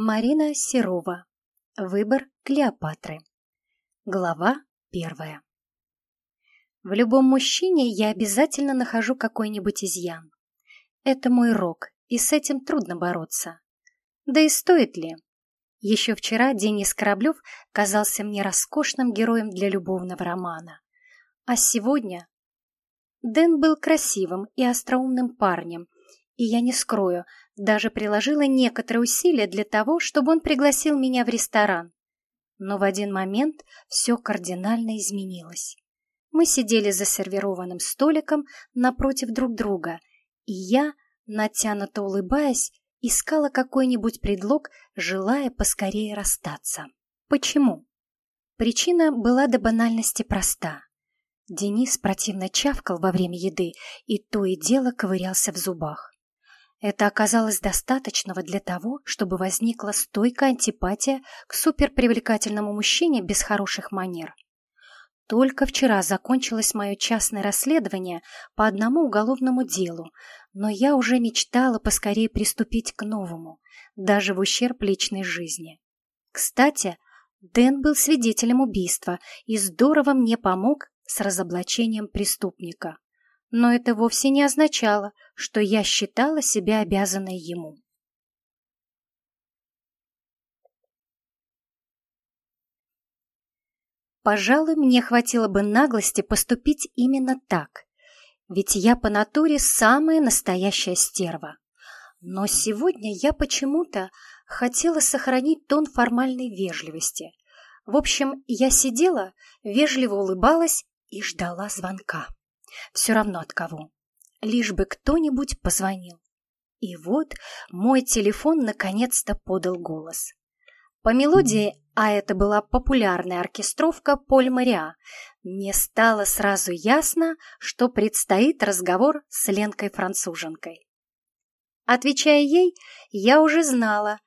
Марина Серова. Выбор Клеопатры. Глава первая. В любом мужчине я обязательно нахожу какой-нибудь изъян. Это мой рок, и с этим трудно бороться. Да и стоит ли? Еще вчера Денис Кораблев казался мне роскошным героем для любовного романа. А сегодня... Дэн был красивым и остроумным парнем, и я не скрою, даже приложила некоторые усилия для того, чтобы он пригласил меня в ресторан. Но в один момент все кардинально изменилось. Мы сидели за сервированным столиком напротив друг друга, и я, натянуто улыбаясь, искала какой-нибудь предлог, желая поскорее расстаться. Почему? Причина была до банальности проста. Денис противно чавкал во время еды и то и дело ковырялся в зубах. Это оказалось достаточного для того, чтобы возникла стойкая антипатия к суперпривлекательному мужчине без хороших манер. Только вчера закончилось мое частное расследование по одному уголовному делу, но я уже мечтала поскорее приступить к новому, даже в ущерб личной жизни. Кстати, Дэн был свидетелем убийства и здорово мне помог с разоблачением преступника но это вовсе не означало, что я считала себя обязанной ему. Пожалуй, мне хватило бы наглости поступить именно так, ведь я по натуре самая настоящая стерва. Но сегодня я почему-то хотела сохранить тон формальной вежливости. В общем, я сидела, вежливо улыбалась и ждала звонка. Все равно от кого. Лишь бы кто-нибудь позвонил. И вот мой телефон наконец-то подал голос. По мелодии, а это была популярная оркестровка Поль Мариа, мне стало сразу ясно, что предстоит разговор с Ленкой-француженкой. Отвечая ей, я уже знала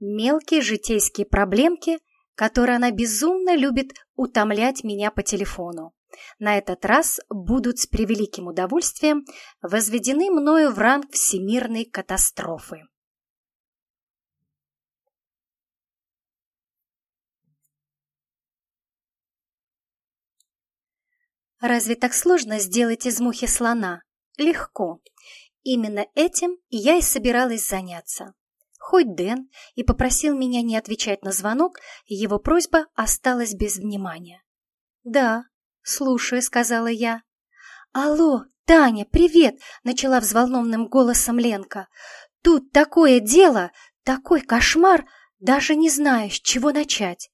мелкие житейские проблемки, которые она безумно любит утомлять меня по телефону на этот раз будут с превеликим удовольствием возведены мною в ранг всемирной катастрофы. Разве так сложно сделать из мухи слона? Легко. Именно этим я и собиралась заняться. Хоть Дэн и попросил меня не отвечать на звонок, его просьба осталась без внимания. Да, «Слушаю», — сказала я. «Алло, Таня, привет!» — начала взволнованным голосом Ленка. «Тут такое дело, такой кошмар, даже не знаю, с чего начать».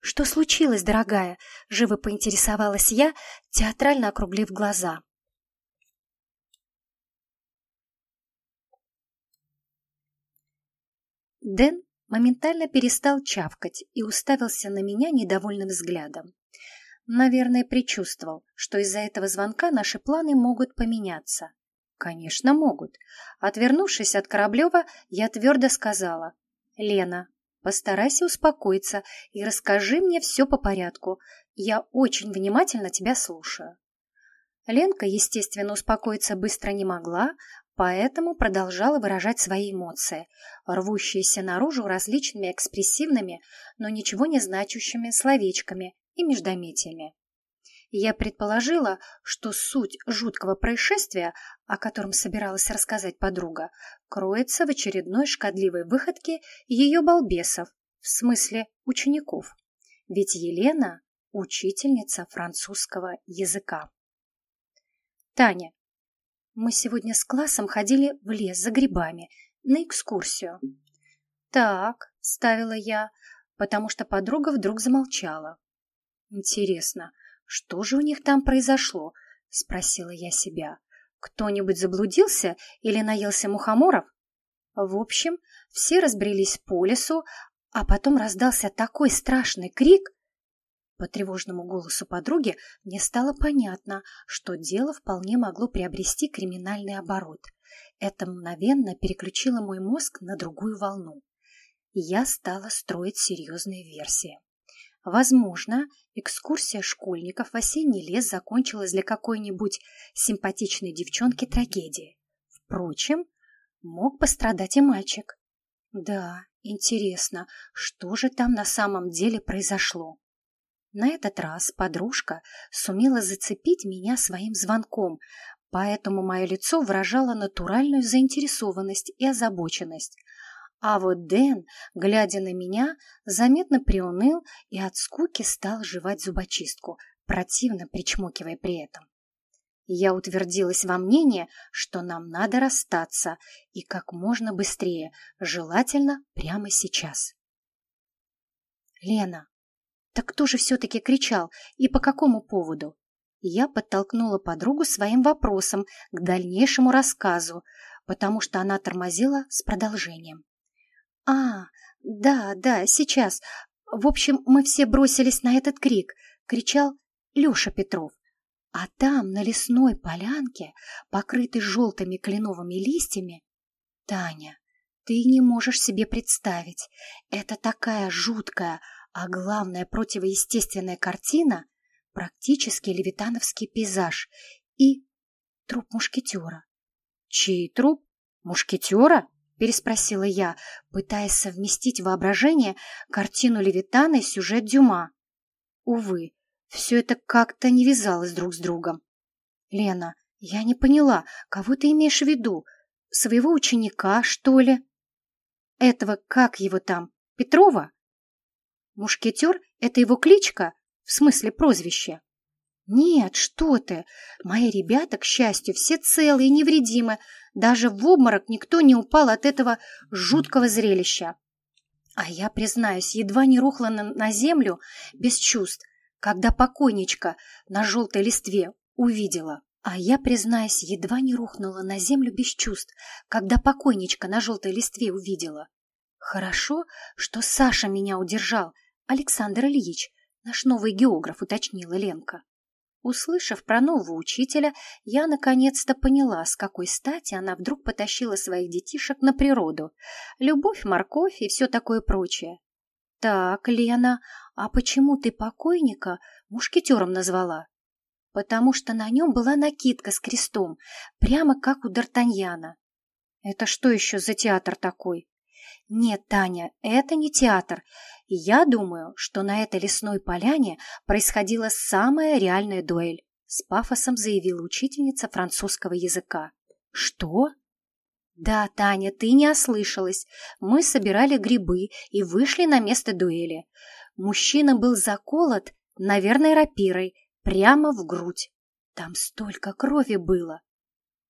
«Что случилось, дорогая?» — живо поинтересовалась я, театрально округлив глаза. Дэн моментально перестал чавкать и уставился на меня недовольным взглядом. Наверное, предчувствовал, что из-за этого звонка наши планы могут поменяться. Конечно, могут. Отвернувшись от Кораблева, я твердо сказала. «Лена, постарайся успокоиться и расскажи мне все по порядку. Я очень внимательно тебя слушаю». Ленка, естественно, успокоиться быстро не могла, поэтому продолжала выражать свои эмоции, рвущиеся наружу различными экспрессивными, но ничего не значащими словечками и междометиями. Я предположила, что суть жуткого происшествия, о котором собиралась рассказать подруга, кроется в очередной шкодливой выходке ее балбесов, в смысле учеников. Ведь Елена – учительница французского языка. Таня, мы сегодня с классом ходили в лес за грибами на экскурсию. Так, ставила я, потому что подруга вдруг замолчала. Интересно, что же у них там произошло? Спросила я себя. Кто-нибудь заблудился или наелся мухоморов? В общем, все разбрелись по лесу, а потом раздался такой страшный крик. По тревожному голосу подруги мне стало понятно, что дело вполне могло приобрести криминальный оборот. Это мгновенно переключило мой мозг на другую волну. Я стала строить серьезные версии. Возможно, экскурсия школьников в осенний лес закончилась для какой-нибудь симпатичной девчонки трагедией. Впрочем, мог пострадать и мальчик. Да, Интересно, что же там на самом деле произошло? На этот раз подружка сумела зацепить меня своим звонком, поэтому мое лицо выражало натуральную заинтересованность и озабоченность. А вот Дэн, глядя на меня, заметно приуныл и от скуки стал жевать зубочистку, противно причмокивая при этом. Я утвердилась во мнении, что нам надо расстаться и как можно быстрее, желательно прямо сейчас. Лена, так кто же все-таки кричал и по какому поводу? Я подтолкнула подругу своим вопросом к дальнейшему рассказу, потому что она тормозила с продолжением. «А, да, да, сейчас. В общем, мы все бросились на этот крик. Кричал Леша Петров. А там, на лесной полянке, покрытой желтыми кленовыми листьями, Таня, ты не можешь себе представить, это такая жуткая, а главное противоестественная картина, практически левитановский пейзаж и труп мушкетера. Чей труп? Мушкетера? Переспросила я, пытаясь совместить воображение картину Левитана и сюжет Дюма. Увы, все это как-то не вязалось друг с другом. Лена, я не поняла, кого ты имеешь в виду? Своего ученика, что ли? Этого, как его там, Петрова? Мушкетер — это его кличка? В смысле прозвище? Нет, что ты. Мои ребята, к счастью, все целые и невредимы. Даже в обморок никто не упал от этого жуткого зрелища. А я, признаюсь, едва не рухла на, на землю без чувств, когда покойничка на желтой листве увидела. А я, признаюсь, едва не рухнула на землю без чувств, когда покойничка на желтой листве увидела. Хорошо, что Саша меня удержал, Александр Ильич, наш новый географ, уточнила Ленка. Услышав про нового учителя, я наконец-то поняла, с какой стати она вдруг потащила своих детишек на природу. Любовь, морковь и все такое прочее. «Так, Лена, а почему ты покойника мушкетером назвала?» «Потому что на нем была накидка с крестом, прямо как у Д'Артаньяна». «Это что еще за театр такой?» «Нет, Таня, это не театр. Я думаю, что на этой лесной поляне происходила самая реальная дуэль», с пафосом заявила учительница французского языка. «Что?» «Да, Таня, ты не ослышалась. Мы собирали грибы и вышли на место дуэли. Мужчина был заколот, наверное, рапирой, прямо в грудь. Там столько крови было.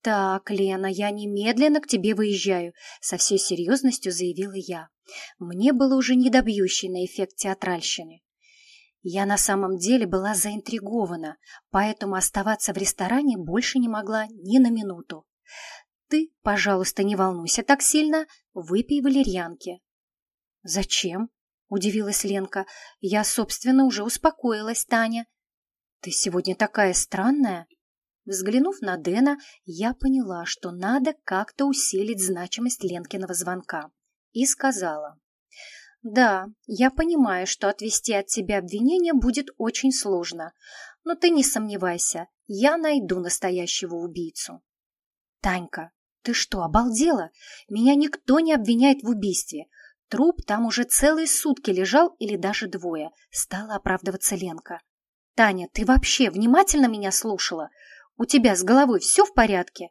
«Так, Лена, я немедленно к тебе выезжаю», — со всей серьезностью заявила я. Мне было уже недобьющий на эффект театральщины. Я на самом деле была заинтригована, поэтому оставаться в ресторане больше не могла ни на минуту. «Ты, пожалуйста, не волнуйся так сильно, выпей валерьянки». «Зачем?» — удивилась Ленка. «Я, собственно, уже успокоилась, Таня». «Ты сегодня такая странная». Взглянув на Дэна, я поняла, что надо как-то усилить значимость Ленкиного звонка. И сказала. «Да, я понимаю, что отвести от тебя обвинение будет очень сложно, но ты не сомневайся, я найду настоящего убийцу». «Танька, ты что, обалдела? Меня никто не обвиняет в убийстве. Труп там уже целые сутки лежал или даже двое», — стала оправдываться Ленка. «Таня, ты вообще внимательно меня слушала? У тебя с головой все в порядке?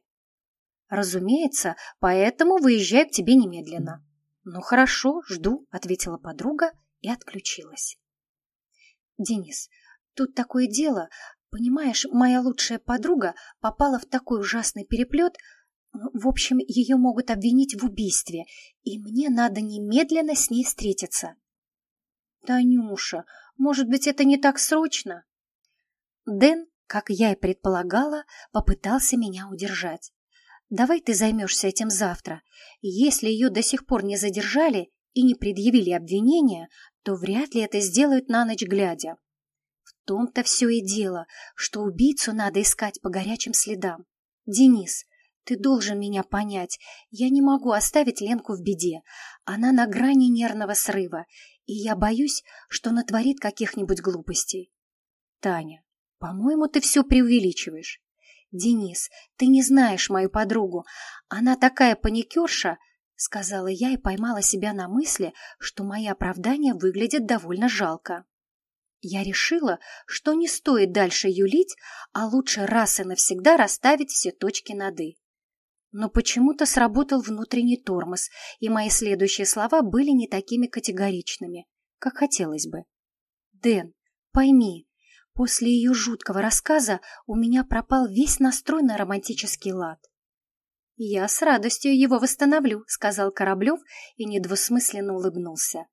Разумеется, поэтому выезжай к тебе немедленно. Ну хорошо, жду, ответила подруга и отключилась. Денис, тут такое дело, понимаешь, моя лучшая подруга попала в такой ужасный переплет, в общем, ее могут обвинить в убийстве, и мне надо немедленно с ней встретиться. Танюша, может быть, это не так срочно? Дэн как я и предполагала, попытался меня удержать. «Давай ты займешься этим завтра. Если ее до сих пор не задержали и не предъявили обвинения, то вряд ли это сделают на ночь глядя. В том-то все и дело, что убийцу надо искать по горячим следам. Денис, ты должен меня понять. Я не могу оставить Ленку в беде. Она на грани нервного срыва, и я боюсь, что натворит каких-нибудь глупостей. Таня, по-моему, ты все преувеличиваешь. Денис, ты не знаешь мою подругу. Она такая паникерша. сказала я и поймала себя на мысли, что мои оправдания выглядят довольно жалко. Я решила, что не стоит дальше юлить, а лучше раз и навсегда расставить все точки над «и». Но почему-то сработал внутренний тормоз, и мои следующие слова были не такими категоричными, как хотелось бы. «Дэн, пойми, после ее жуткого рассказа у меня пропал весь настрой на романтический лад. «Я с радостью его восстановлю», — сказал Кораблев и недвусмысленно улыбнулся.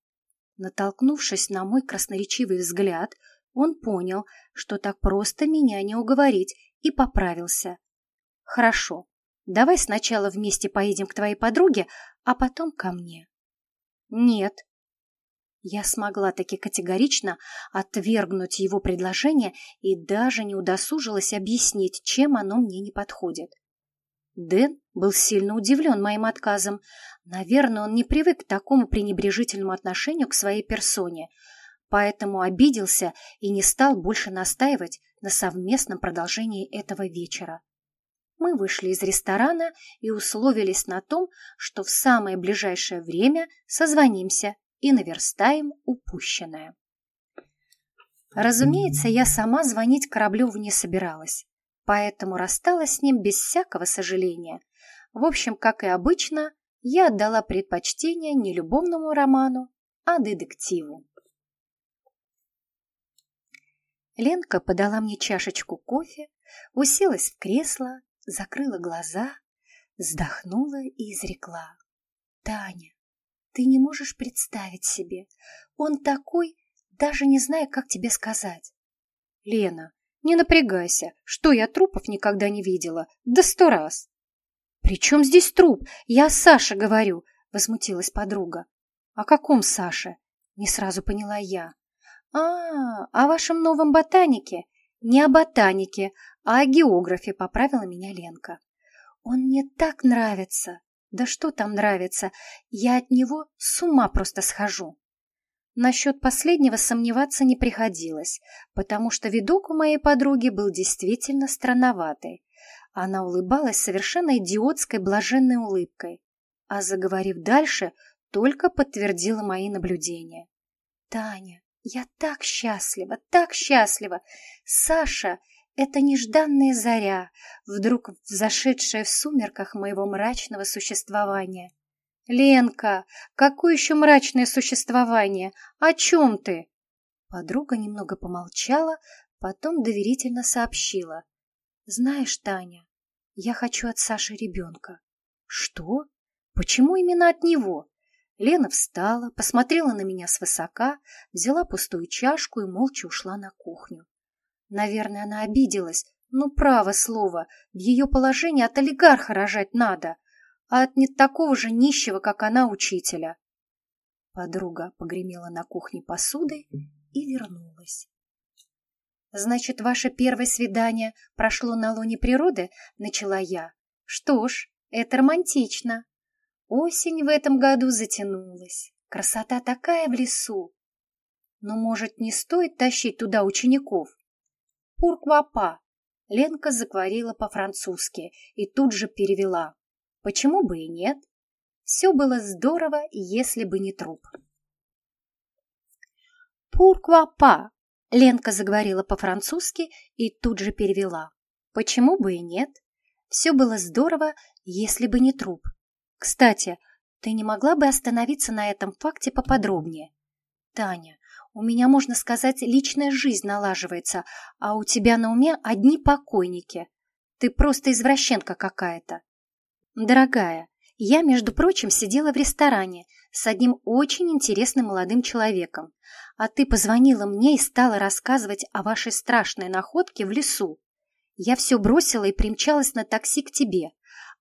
Натолкнувшись на мой красноречивый взгляд, он понял, что так просто меня не уговорить, и поправился. «Хорошо, давай сначала вместе поедем к твоей подруге, а потом ко мне». «Нет». Я смогла таки категорично отвергнуть его предложение и даже не удосужилась объяснить, чем оно мне не подходит. Дэн был сильно удивлен моим отказом. Наверное, он не привык к такому пренебрежительному отношению к своей персоне, поэтому обиделся и не стал больше настаивать на совместном продолжении этого вечера. Мы вышли из ресторана и условились на том, что в самое ближайшее время созвонимся и наверстаем упущенное. Разумеется, я сама звонить Кораблеву не собиралась поэтому рассталась с ним без всякого сожаления. В общем, как и обычно, я отдала предпочтение не любовному роману, а детективу. Ленка подала мне чашечку кофе, уселась в кресло, закрыла глаза, вздохнула и изрекла. «Таня, ты не можешь представить себе. Он такой, даже не знаю, как тебе сказать». «Лена, не напрягайся, что я трупов никогда не видела, да сто раз. «При чем здесь труп? Я о Саше говорю», — возмутилась подруга. «О каком Саше?» — не сразу поняла я. «А, о вашем новом ботанике?» «Не о ботанике, а о географе», — поправила меня Ленка. «Он мне так нравится!» «Да что там нравится? Я от него с ума просто схожу!» Насчет последнего сомневаться не приходилось, потому что видок у моей подруги был действительно странноватый. Она улыбалась совершенно идиотской блаженной улыбкой, а заговорив дальше, только подтвердила мои наблюдения. «Таня, я так счастлива, так счастлива! Саша — это нежданная заря, вдруг взошедшая в сумерках моего мрачного существования. «Ленка, какое еще мрачное существование? О чем ты?» Подруга немного помолчала, потом доверительно сообщила. «Знаешь, Таня, я хочу от Саши ребенка». «Что? Почему именно от него?» Лена встала, посмотрела на меня свысока, взяла пустую чашку и молча ушла на кухню. Наверное, она обиделась. Ну, право слово, в ее положении от олигарха рожать надо — а от не такого же нищего, как она, учителя. Подруга погремела на кухне посудой и вернулась. «Значит, ваше первое свидание прошло на лоне природы?» — начала я. «Что ж, это романтично. Осень в этом году затянулась. Красота такая в лесу. Но, может, не стоит тащить туда учеников?» «Пурквапа!» — Ленка заговорила по-французски и тут же перевела. Почему бы и нет? Все было здорово, если бы не труп. «Пурква-па!» — Ленка заговорила по-французски и тут же перевела. «Почему бы и нет? Все было здорово, если бы не труп. Кстати, ты не могла бы остановиться на этом факте поподробнее? Таня, у меня, можно сказать, личная жизнь налаживается, а у тебя на уме одни покойники. Ты просто извращенка какая-то. «Дорогая, я, между прочим, сидела в ресторане с одним очень интересным молодым человеком, а ты позвонила мне и стала рассказывать о вашей страшной находке в лесу. Я все бросила и примчалась на такси к тебе.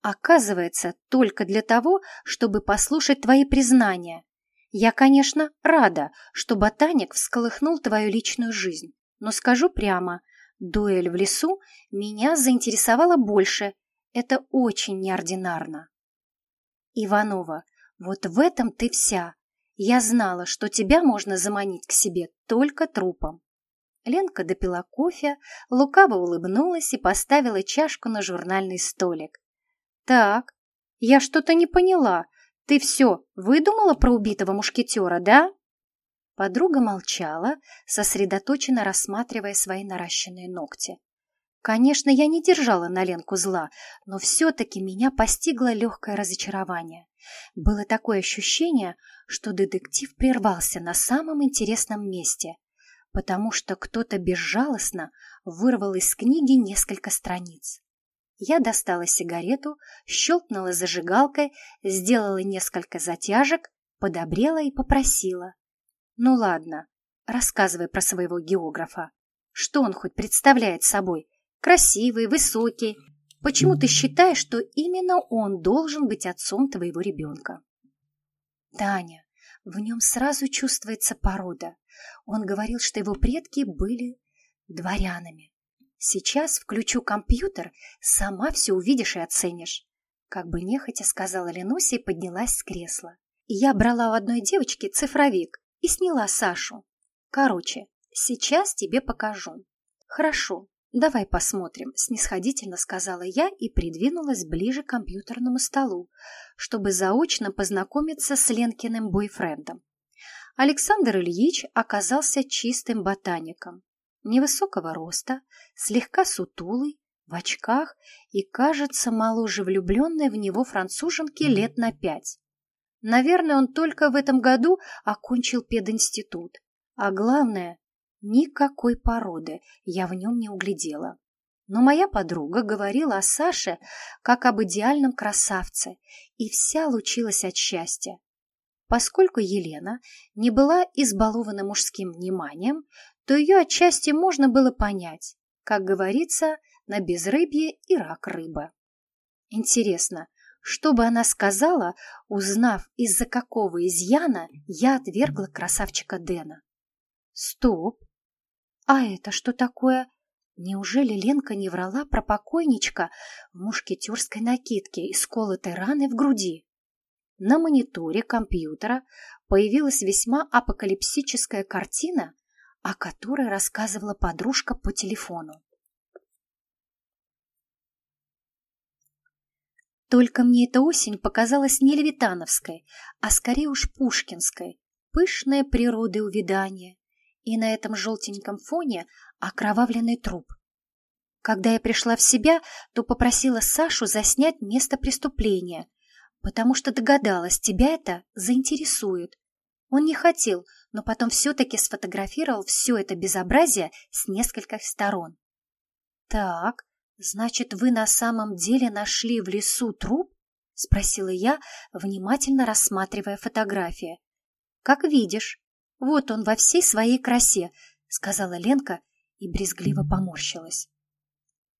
Оказывается, только для того, чтобы послушать твои признания. Я, конечно, рада, что ботаник всколыхнул твою личную жизнь, но скажу прямо, дуэль в лесу меня заинтересовала больше, это очень неординарно. Иванова, вот в этом ты вся. Я знала, что тебя можно заманить к себе только трупом. Ленка допила кофе, лукаво улыбнулась и поставила чашку на журнальный столик. «Так, я что-то не поняла. Ты все выдумала про убитого мушкетера, да?» Подруга молчала, сосредоточенно рассматривая свои наращенные ногти. Конечно, я не держала на Ленку зла, но все-таки меня постигло легкое разочарование. Было такое ощущение, что детектив прервался на самом интересном месте, потому что кто-то безжалостно вырвал из книги несколько страниц. Я достала сигарету, щелкнула зажигалкой, сделала несколько затяжек, подобрела и попросила. «Ну ладно, рассказывай про своего географа. Что он хоть представляет собой? Красивый, высокий. Почему ты считаешь, что именно он должен быть отцом твоего ребенка?» «Таня, в нем сразу чувствуется порода. Он говорил, что его предки были дворянами. Сейчас включу компьютер, сама все увидишь и оценишь. Как бы нехотя сказала Ленуся и поднялась с кресла. Я брала у одной девочки цифровик и сняла Сашу. Короче, сейчас тебе покажу. Хорошо, давай посмотрим, снисходительно сказала я и придвинулась ближе к компьютерному столу, чтобы заочно познакомиться с Ленкиным бойфрендом. Александр Ильич оказался чистым ботаником, невысокого роста, слегка сутулый, в очках и, кажется, моложе влюбленной в него француженки лет на пять. Наверное, он только в этом году окончил пединститут. А главное, никакой породы я в нем не углядела. Но моя подруга говорила о Саше как об идеальном красавце, и вся лучилась от счастья. Поскольку Елена не была избалована мужским вниманием, то ее отчасти можно было понять. Как говорится, на безрыбье и рак рыба. Интересно, что бы она сказала, узнав, из-за какого изъяна я отвергла красавчика Дэна? Стоп! А это что такое? Неужели Ленка не врала про покойничка в мушкетерской накидке и сколотой раны в груди? На мониторе компьютера появилась весьма апокалипсическая картина, о которой рассказывала подружка по телефону. Только мне эта осень показалась не левитановской, а скорее уж пушкинской. Пышная природа увядания, и на этом желтеньком фоне окровавленный труп. Когда я пришла в себя, то попросила Сашу заснять место преступления — потому что догадалась, тебя это заинтересует. Он не хотел, но потом все-таки сфотографировал все это безобразие с нескольких сторон. «Так, значит, вы на самом деле нашли в лесу труп?» — спросила я, внимательно рассматривая фотографии. «Как видишь, вот он во всей своей красе», — сказала Ленка и брезгливо поморщилась.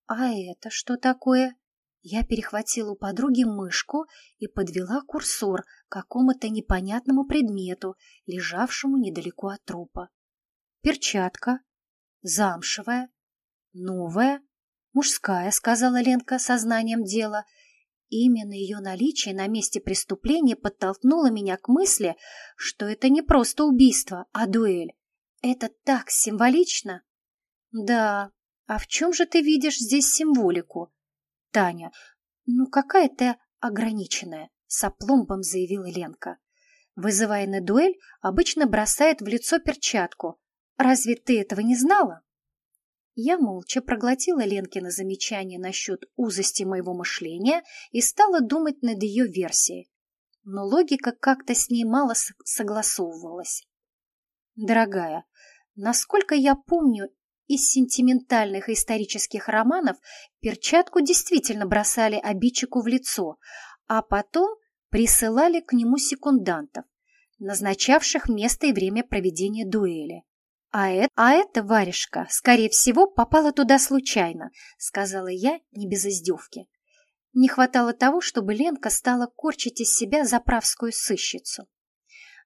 «А это что такое?» Я перехватила у подруги мышку и подвела курсор к какому-то непонятному предмету, лежавшему недалеко от трупа. Перчатка, замшевая, новая, мужская, сказала Ленка сознанием дела. Именно ее наличие на месте преступления подтолкнуло меня к мысли, что это не просто убийство, а дуэль. Это так символично. Да, а в чем же ты видишь здесь символику? Таня, ну какая ты ограниченная, с опломбом заявила Ленка. Вызывая на дуэль, обычно бросает в лицо перчатку. Разве ты этого не знала? Я молча проглотила Ленкино замечание насчет узости моего мышления и стала думать над ее версией. Но логика как-то с ней мало согласовывалась. Дорогая, насколько я помню из сентиментальных исторических романов перчатку действительно бросали обидчику в лицо, а потом присылали к нему секундантов, назначавших место и время проведения дуэли. «А это, а эта варежка, скорее всего, попала туда случайно», — сказала я не без издевки. Не хватало того, чтобы Ленка стала корчить из себя заправскую сыщицу.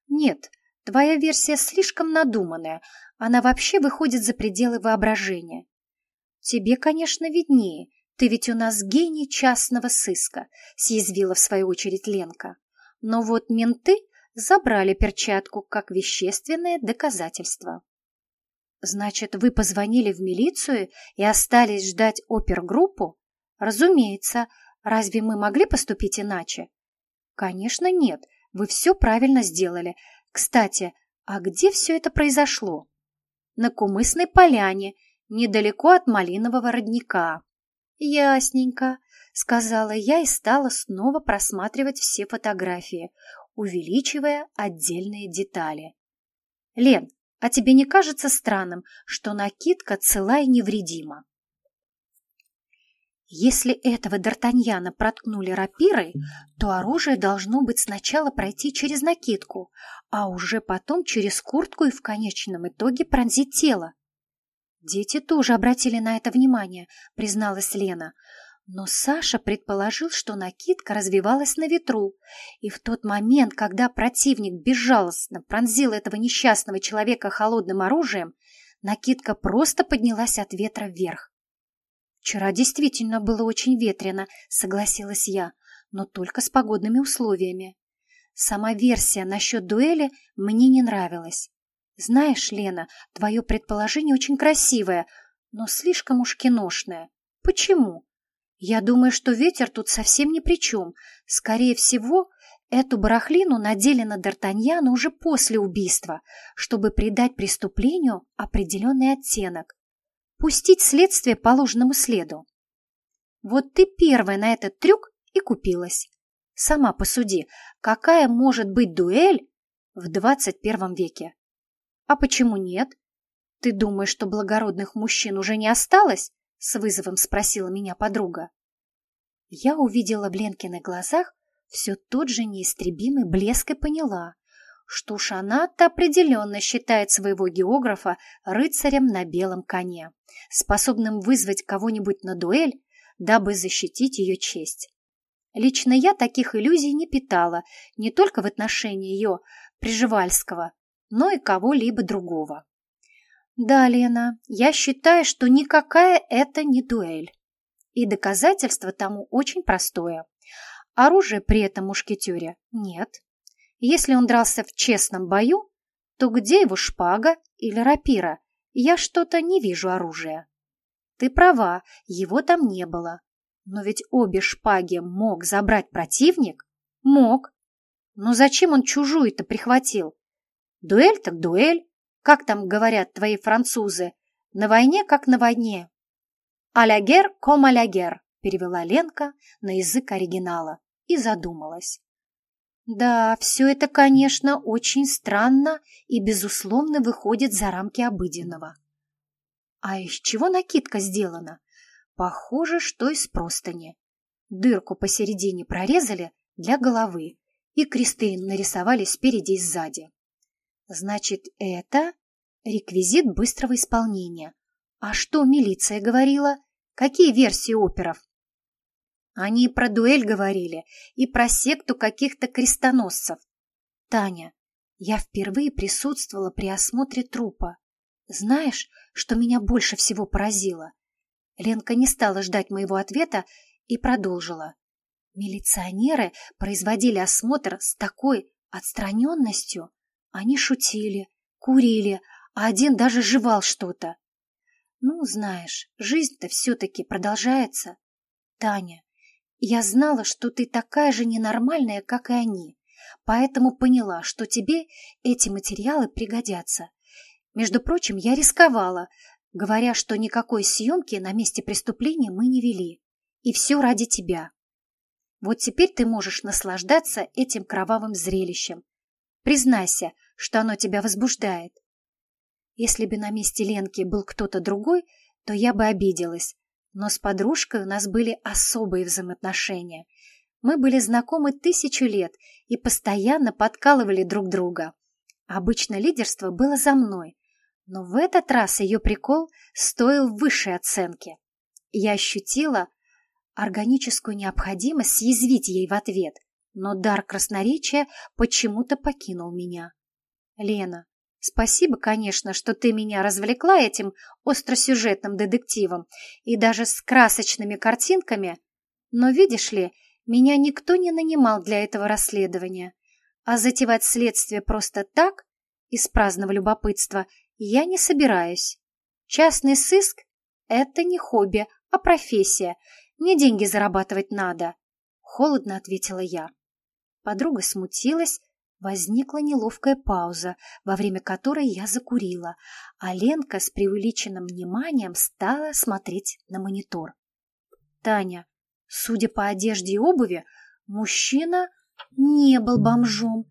«Нет, твоя версия слишком надуманная, она вообще выходит за пределы воображения. Тебе, конечно, виднее. Ты ведь у нас гений частного сыска, съязвила в свою очередь Ленка. Но вот менты забрали перчатку как вещественное доказательство. Значит, вы позвонили в милицию и остались ждать опергруппу? Разумеется. Разве мы могли поступить иначе? Конечно, нет. вы все правильно сделали. Кстати, а где все это произошло? На Кумысной поляне, недалеко от Малинового родника. Ясненько, сказала я и стала снова просматривать все фотографии, увеличивая отдельные детали. Лен, а тебе не кажется странным, что накидка цела и невредима? Если этого Д'Артаньяна проткнули рапирой, то оружие должно быть сначала пройти через накидку, а уже потом через куртку и в конечном итоге пронзить тело. Дети тоже обратили на это внимание, призналась Лена. Но Саша предположил, что накидка развивалась на ветру, и в тот момент, когда противник безжалостно пронзил этого несчастного человека холодным оружием, накидка просто поднялась от ветра вверх. «Вчера действительно было очень ветрено», — согласилась я, но только с погодными условиями. Сама версия насчет дуэли мне не нравилась. Знаешь, Лена, твое предположение очень красивое, но слишком уж киношное. Почему? Я думаю, что ветер тут совсем ни при чем. Скорее всего, эту барахлину надели на Д'Артаньяна уже после убийства, чтобы придать преступлению определенный оттенок пустить следствие по ложному следу. Вот ты первая на этот трюк и купилась. Сама посуди, какая может быть дуэль в двадцать первом веке? А почему нет? Ты думаешь, что благородных мужчин уже не осталось? С вызовом спросила меня подруга. Я увидела в Ленкиных глазах все тот же неистребимый блеск и поняла, что она-то определенно считает своего географа рыцарем на белом коне, способным вызвать кого-нибудь на дуэль, дабы защитить ее честь. Лично я таких иллюзий не питала не только в отношении ее, Приживальского, но и кого-либо другого. Да, Лена, я считаю, что никакая это не дуэль. И доказательство тому очень простое. Оружия при этом мушкетере нет. Если он дрался в честном бою, то где его шпага или рапира? Я что-то не вижу оружия. Ты права, его там не было. Но ведь обе шпаги мог забрать противник? Мог. Но зачем он чужую-то прихватил? Дуэль так дуэль. Как там говорят твои французы? На войне как на войне. «Алягер ком алягер», перевела Ленка на язык оригинала и задумалась. Да, все это, конечно, очень странно и, безусловно, выходит за рамки обыденного. А из чего накидка сделана? Похоже, что из простыни. Дырку посередине прорезали для головы, и кресты нарисовали спереди и сзади. Значит, это реквизит быстрого исполнения. А что милиция говорила? Какие версии оперов? Они и про дуэль говорили, и про секту каких-то крестоносцев. Таня, я впервые присутствовала при осмотре трупа. Знаешь, что меня больше всего поразило? Ленка не стала ждать моего ответа и продолжила. Милиционеры производили осмотр с такой отстраненностью. Они шутили, курили, а один даже жевал что-то. Ну, знаешь, жизнь-то все-таки продолжается. Таня, я знала, что ты такая же ненормальная, как и они, поэтому поняла, что тебе эти материалы пригодятся. Между прочим, я рисковала, говоря, что никакой съемки на месте преступления мы не вели. И все ради тебя. Вот теперь ты можешь наслаждаться этим кровавым зрелищем. Признайся, что оно тебя возбуждает. Если бы на месте Ленки был кто-то другой, то я бы обиделась, но с подружкой у нас были особые взаимоотношения. Мы были знакомы тысячу лет и постоянно подкалывали друг друга. Обычно лидерство было за мной, но в этот раз ее прикол стоил высшей оценки. Я ощутила органическую необходимость съязвить ей в ответ, но дар красноречия почему-то покинул меня. «Лена, Спасибо, конечно, что ты меня развлекла этим остросюжетным детективом и даже с красочными картинками, но, видишь ли, меня никто не нанимал для этого расследования, а затевать следствие просто так, из праздного любопытства, я не собираюсь. Частный сыск — это не хобби, а профессия, мне деньги зарабатывать надо, — холодно ответила я. Подруга смутилась, возникла неловкая пауза, во время которой я закурила, а Ленка с преувеличенным вниманием стала смотреть на монитор. Таня, судя по одежде и обуви, мужчина не был бомжом.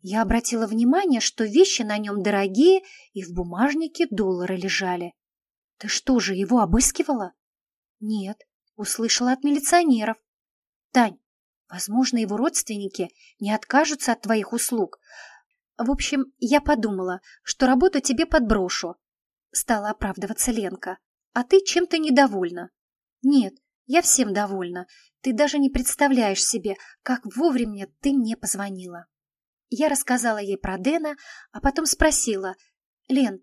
Я обратила внимание, что вещи на нем дорогие и в бумажнике доллары лежали. Ты что же, его обыскивала? Нет, услышала от милиционеров. Тань, возможно, его родственники не откажутся от твоих услуг. В общем, я подумала, что работу тебе подброшу. Стала оправдываться Ленка. А ты чем-то недовольна. Нет, я всем довольна. Ты даже не представляешь себе, как вовремя ты мне позвонила. Я рассказала ей про Дэна, а потом спросила. «Лен,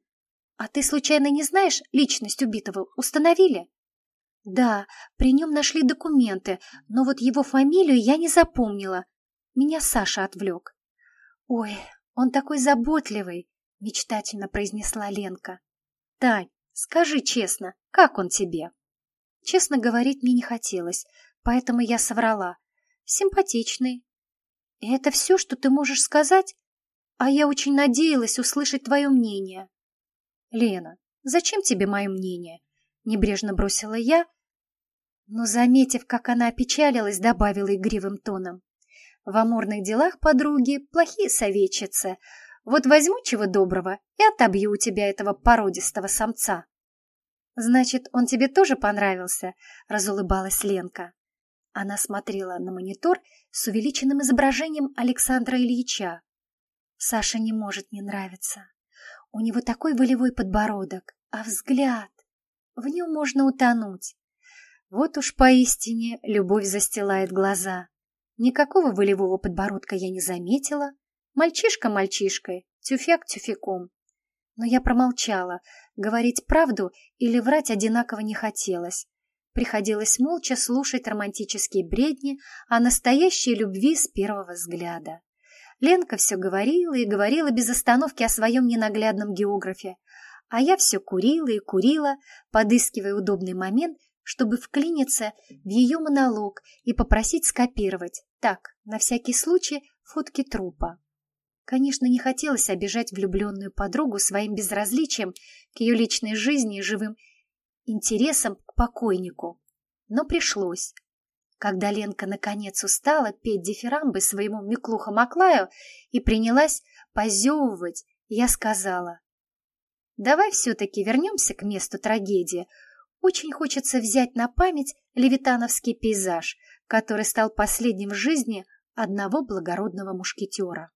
а ты случайно не знаешь личность убитого? Установили?» «Да, при нем нашли документы, но вот его фамилию я не запомнила. Меня Саша отвлек». «Ой, он такой заботливый», — мечтательно произнесла Ленка. «Тань, скажи честно, как он тебе?» Честно говорить мне не хотелось, поэтому я соврала. Симпатичный. И это все, что ты можешь сказать? А я очень надеялась услышать твое мнение. Лена, зачем тебе мое мнение? Небрежно бросила я, но, заметив, как она опечалилась, добавила игривым тоном. В амурных делах подруги плохие советчицы. Вот возьму чего доброго и отобью у тебя этого породистого самца. «Значит, он тебе тоже понравился?» — разулыбалась Ленка. Она смотрела на монитор с увеличенным изображением Александра Ильича. Саша не может не нравиться. У него такой волевой подбородок, а взгляд... В нем можно утонуть. Вот уж поистине любовь застилает глаза. Никакого волевого подбородка я не заметила. Мальчишка мальчишкой, тюфяк тюфяком. Но я промолчала. Говорить правду или врать одинаково не хотелось. Приходилось молча слушать романтические бредни о настоящей любви с первого взгляда. Ленка все говорила и говорила без остановки о своем ненаглядном географе, а я все курила и курила, подыскивая удобный момент, чтобы вклиниться в ее монолог и попросить скопировать, так, на всякий случай, фотки трупа. Конечно, не хотелось обижать влюбленную подругу своим безразличием к ее личной жизни и живым интересам к покойнику. Но пришлось. Когда Ленка наконец устала петь дифирамбы своему Миклуха-Маклаю и принялась позевывать, я сказала, «Давай все-таки вернемся к месту трагедии. Очень хочется взять на память левитановский пейзаж, который стал последним в жизни одного благородного мушкетера».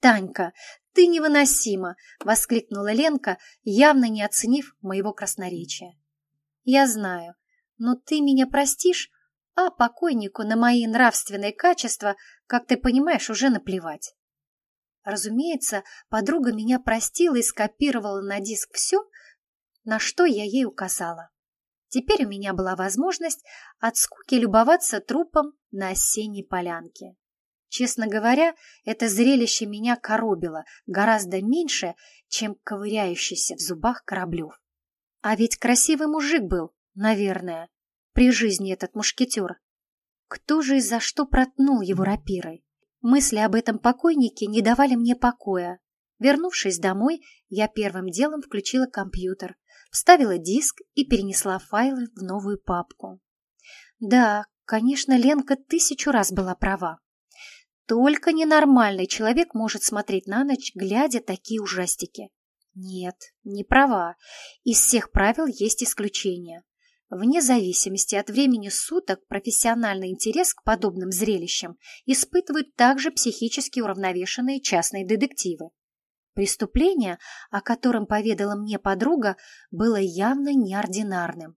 «Танька, ты невыносима!» — воскликнула Ленка, явно не оценив моего красноречия. «Я знаю, но ты меня простишь, а покойнику на мои нравственные качества, как ты понимаешь, уже наплевать». Разумеется, подруга меня простила и скопировала на диск все, на что я ей указала. Теперь у меня была возможность от скуки любоваться трупом на осенней полянке. Честно говоря, это зрелище меня коробило гораздо меньше, чем ковыряющийся в зубах Кораблев. А ведь красивый мужик был, наверное, при жизни этот мушкетер. Кто же и за что протнул его рапирой? Мысли об этом покойнике не давали мне покоя. Вернувшись домой, я первым делом включила компьютер, вставила диск и перенесла файлы в новую папку. Да, конечно, Ленка тысячу раз была права. Только ненормальный человек может смотреть на ночь, глядя такие ужастики. Нет, не права. Из всех правил есть исключения. Вне зависимости от времени суток профессиональный интерес к подобным зрелищам испытывают также психически уравновешенные частные детективы. Преступление, о котором поведала мне подруга, было явно неординарным.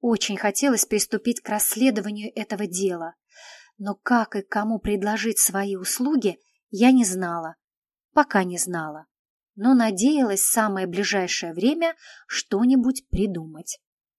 Очень хотелось приступить к расследованию этого дела, но как и кому предложить свои услуги, я не знала. Пока не знала. Но надеялась в самое ближайшее время что-нибудь придумать.